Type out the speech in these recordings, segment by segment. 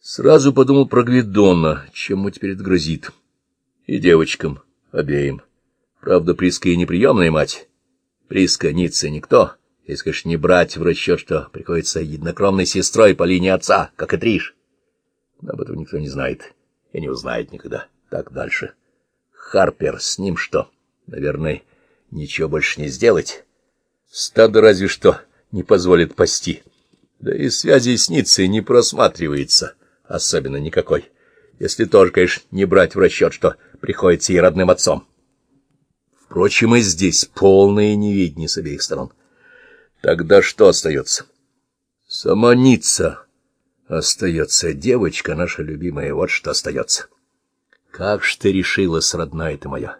Сразу подумал про Гвидона, чем ему теперь это грозит. И девочкам обеим. Правда, Приска и неприемная мать. Приска, Ницца, никто. Если, конечно, не брать в расчет, что приходится единокровной сестрой по линии отца, как и Триш. Но об этом никто не знает и не узнает никогда. Так дальше. Харпер, с ним что? Наверное, ничего больше не сделать. Стадо разве что не позволит пасти. Да и связи с Ницей не просматривается особенно никакой, если тоже, конечно, не брать в расчет, что приходится ей родным отцом. Впрочем, и здесь полное неведение с обеих сторон. Тогда что остается? Сама остается, девочка наша любимая, вот что остается. Как ж ты решилась, родная ты моя?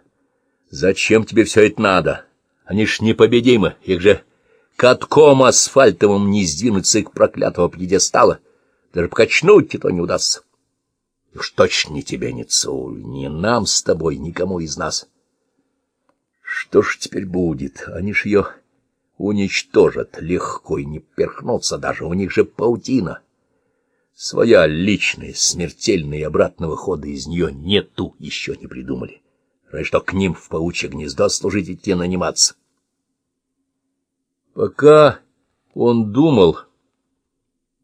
Зачем тебе все это надо? Они ж непобедимы, их же катком асфальтовым не сдвинуть с их проклятого пьедестала — даже покачнуть то не удастся. И уж точно не тебе, ни Цуль, ни нам с тобой, никому из нас. Что ж теперь будет? Они ж ее уничтожат легко и не перхнутся даже, у них же паутина. Своя личная, смертельная и обратного хода из нее нету, еще не придумали. Разве что к ним в паучье гнездо служить идти наниматься. Пока он думал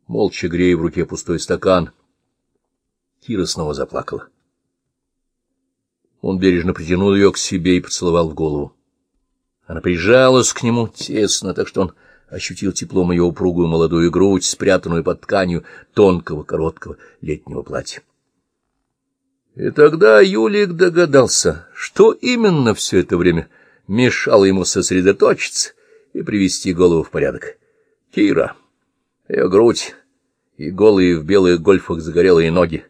молча грея в руке пустой стакан. Кира снова заплакала. Он бережно притянул ее к себе и поцеловал в голову. Она прижалась к нему тесно, так что он ощутил теплом ее упругую молодую грудь, спрятанную под тканью тонкого короткого летнего платья. И тогда Юлик догадался, что именно все это время мешало ему сосредоточиться и привести голову в порядок. Кира. Ее грудь и голые в белых гольфах загорелые ноги.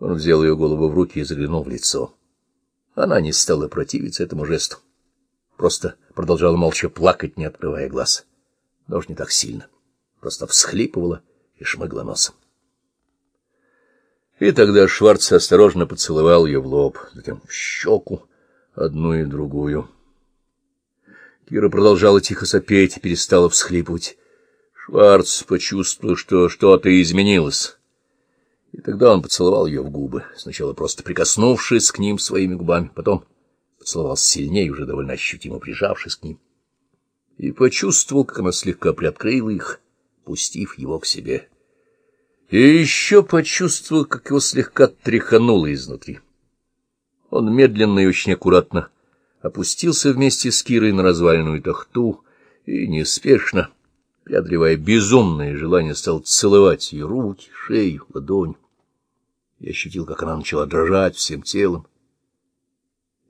Он взял ее голову в руки и заглянул в лицо. Она не стала противиться этому жесту. Просто продолжала молча плакать, не открывая глаз. Уж не так сильно. Просто всхлипывала и шмыгла носом. И тогда Шварц осторожно поцеловал ее в лоб, затем в щеку, одну и другую. Кира продолжала тихо сопеть и перестала всхлипывать. Шварц почувствовал, что что-то изменилось. И тогда он поцеловал ее в губы, сначала просто прикоснувшись к ним своими губами, потом поцеловал сильнее, уже довольно ощутимо прижавшись к ним, и почувствовал, как она слегка приоткрыла их, пустив его к себе. И еще почувствовал, как его слегка тряхануло изнутри. Он медленно и очень аккуратно опустился вместе с Кирой на разваленную тахту и неспешно, преодолевая безумное желание, стал целовать ее руки, шею, ладонь. Я ощутил, как она начала дрожать всем телом.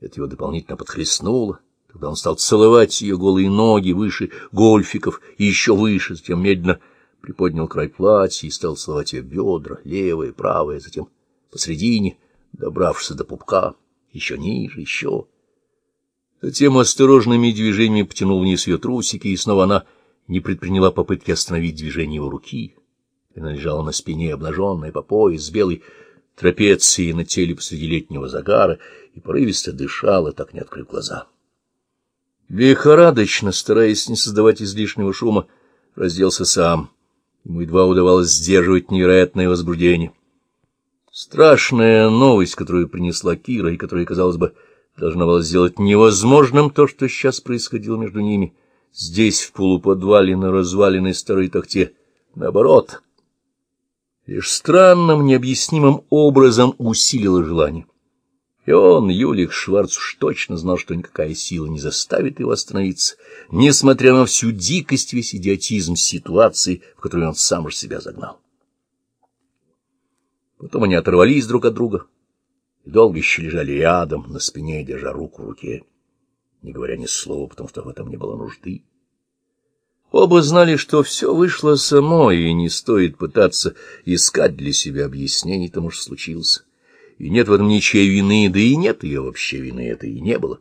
Это его дополнительно подхлестнуло. Тогда он стал целовать ее голые ноги выше гольфиков и еще выше, затем медленно приподнял край платья и стал целовать ее бедра, левое, правое, затем посредине, добравшись до пупка, еще ниже, еще. Затем осторожными движениями потянул вниз ее трусики, и снова она не предприняла попытки остановить движение его руки. Она лежала на спине, обнаженная по пояс, с белой трапецией на теле посреди летнего загара, и порывисто дышала, так не открыв глаза. Лихорадочно, стараясь не создавать излишнего шума, разделся сам. Ему едва удавалось сдерживать невероятное возбуждение. Страшная новость, которую принесла Кира, и которая, казалось бы, должна была сделать невозможным то, что сейчас происходило между ними — Здесь, в полуподвале, на разваленной старой тахте, наоборот, лишь странным, необъяснимым образом усилило желание. И он, Юлик Шварц, уж точно знал, что никакая сила не заставит его остановиться, несмотря на всю дикость, весь идиотизм ситуации, в которую он сам же себя загнал. Потом они оторвались друг от друга и долго еще лежали рядом, на спине, держа руку в руке не говоря ни слова, потому что в этом не было нужды. Оба знали, что все вышло само, и не стоит пытаться искать для себя объяснений тому, что случилось. И нет в этом ничьей вины, да и нет ее вообще вины, это и не было.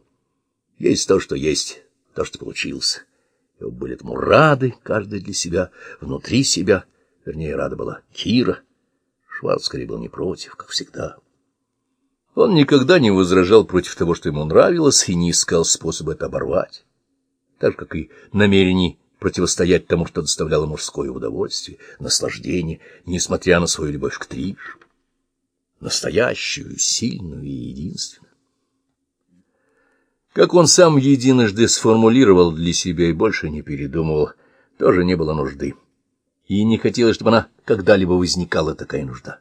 Есть то, что есть, то, что получилось. И оба были этому рады, каждый для себя, внутри себя. Вернее, рада была Кира. Шварц скорее был не против, как всегда. Он никогда не возражал против того, что ему нравилось, и не искал способа это оборвать, так как и намерений противостоять тому, что доставляло мужское удовольствие, наслаждение, несмотря на свою любовь к Триш, настоящую, сильную и единственную. Как он сам единожды сформулировал для себя и больше не передумывал, тоже не было нужды. И не хотелось, чтобы она когда-либо возникала такая нужда.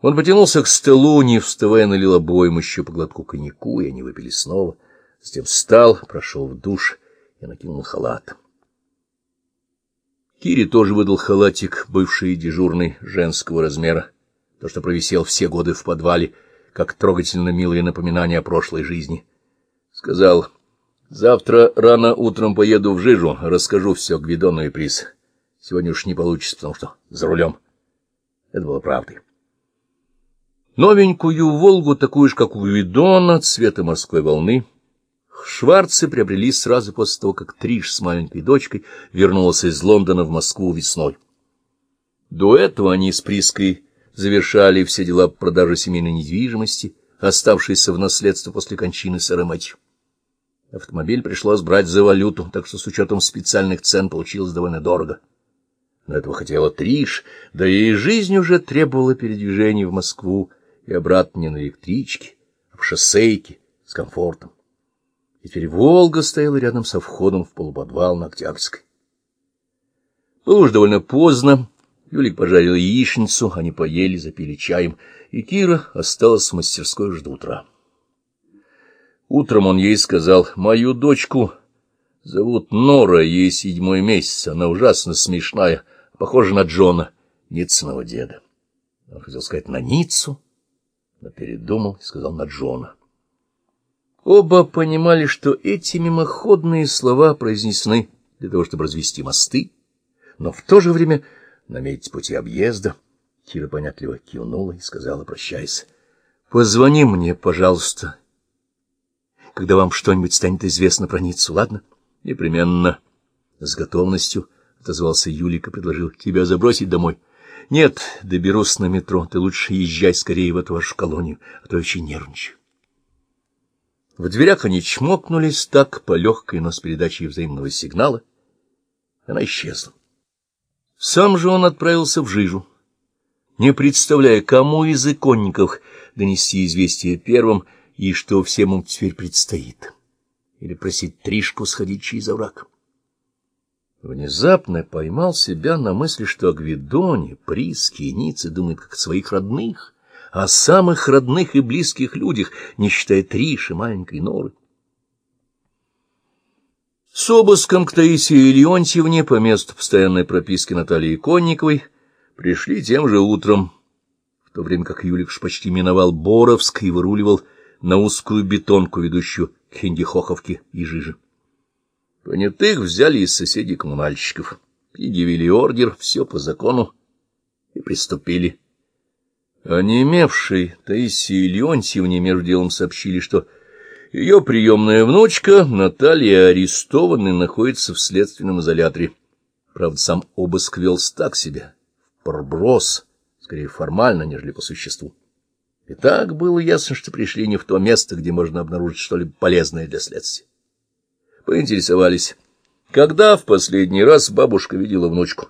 Он потянулся к столу, не вставая, налил обоим еще по глотку коньяку, и они выпили снова. Затем встал, прошел в душ и накинул халат. Кире тоже выдал халатик, бывший дежурный женского размера, то, что провисел все годы в подвале, как трогательно милое напоминание о прошлой жизни. Сказал, завтра рано утром поеду в Жижу, расскажу все Гвидону и Приз. Сегодня уж не получится, потому что за рулем. Это было правдой. Новенькую «Волгу», такую же, как у Гвидона, цвета морской волны, Шварцы приобрели сразу после того, как Триш с маленькой дочкой вернулся из Лондона в Москву весной. До этого они с Приской завершали все дела по продаже семейной недвижимости, оставшейся в наследство после кончины сэра Мэтью. Автомобиль пришлось брать за валюту, так что с учетом специальных цен получилось довольно дорого. Но этого хотела Триш, да и жизнь уже требовала передвижения в Москву и обратно не на электричке, а в шоссейке с комфортом. И теперь «Волга» стояла рядом со входом в полуподвал на Октябрьской. Было уж довольно поздно, Юлик пожарил яичницу, они поели, запили чаем, и Кира осталась в мастерской уже до утра. Утром он ей сказал, «Мою дочку зовут Нора, ей седьмой месяц, она ужасно смешная, похожа на Джона, Ницыного деда». Он хотел сказать «на Ниццу», но передумал и сказал «на Джона». Оба понимали, что эти мимоходные слова произнесены для того, чтобы развести мосты, но в то же время наметить пути объезда. Кира понятливо кивнула и сказала, прощаясь, — Позвони мне, пожалуйста, когда вам что-нибудь станет известно про Ниццу, ладно? — Непременно. С готовностью отозвался Юлик и предложил тебя забросить домой. — Нет, доберусь на метро, ты лучше езжай скорее в эту вашу колонию, а то очень нервничаю. В дверях они чмокнулись так по легкой, но с передачей взаимного сигнала. Она исчезла. Сам же он отправился в Жижу, не представляя, кому из иконников донести известие первым и что всем им теперь предстоит, или просить Тришку сходить через овраг. Внезапно поймал себя на мысли, что о Гвидоне, Приске и Ницце думает как о своих родных, о самых родных и близких людях, не считая Триши, маленькой Норы. С обыском к Таисии Леонтьевне по месту постоянной прописки Натальи Конниковой пришли тем же утром, в то время как Юликш почти миновал Боровск и выруливал на узкую бетонку, ведущую к Хиндихоховке и Жиже. Понятых взяли из соседей коммунальщиков, предъявили ордер, все по закону, и приступили. Онемевшей Таисии Леонтьевне между делом сообщили, что ее приемная внучка Наталья арестована и находится в следственном изоляторе. Правда, сам обыск велся так себе, проброс, скорее формально, нежели по существу. И так было ясно, что пришли не в то место, где можно обнаружить что-либо полезное для следствия. Поинтересовались, когда в последний раз бабушка видела внучку.